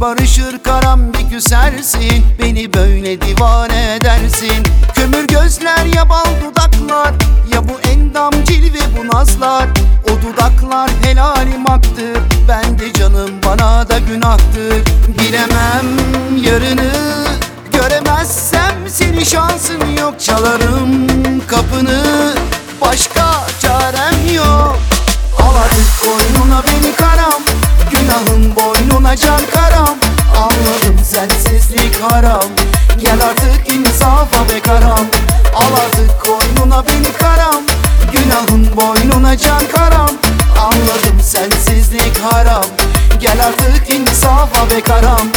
barışır karam bir küsersin Beni böyle divane edersin. Kömür gözler ya bal dudaklar Ya bu endam cilve bu nazlar. O dudaklar helalim haktır Ben de canım bana da günahtır. Bilemem yarını Göremezsem seni şansın yok. Çalarım Gel artık insafa be karam. Al artık koynuna beni karam. Günahın boynuna can karam. Anladım sensizlik haram. Gel artık insafa be karam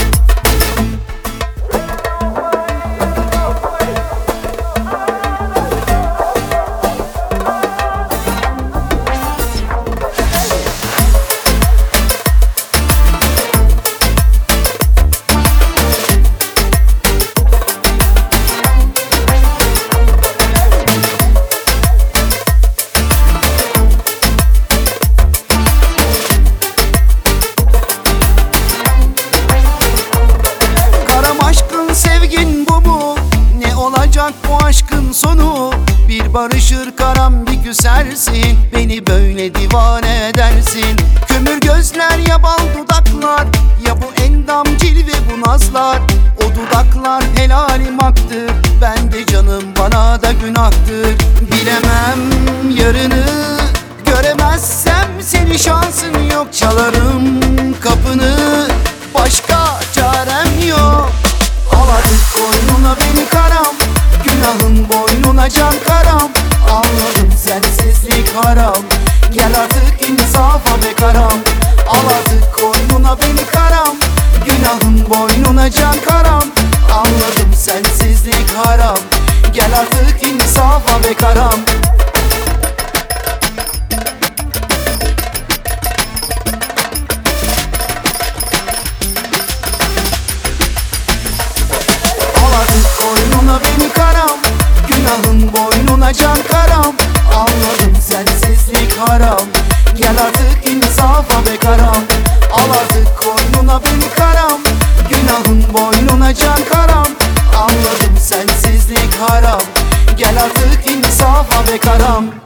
barışır karam bir küsersin Beni böyle divane edersin. Kömür gözler ya bal dudaklar Ya bu endam cilve bu nazlar. O dudaklar helalim haktır Ben de canım bana da günahtır. Bilemem yarını Göremezsem seni şansın yok. Çalarım can karam. Anladım sensizlik haram. Gel artık insafa be karam. Al artık koynuna beni karam. Günahın boynuna can karam. Anladım sensizlik haram. Gel artık insafa be karam Gel artık insafa be karam. Al artık koynuna beni karam. Günahın boynuna can karam. Anladım sensizlik haram. Gel artık insafa be karam.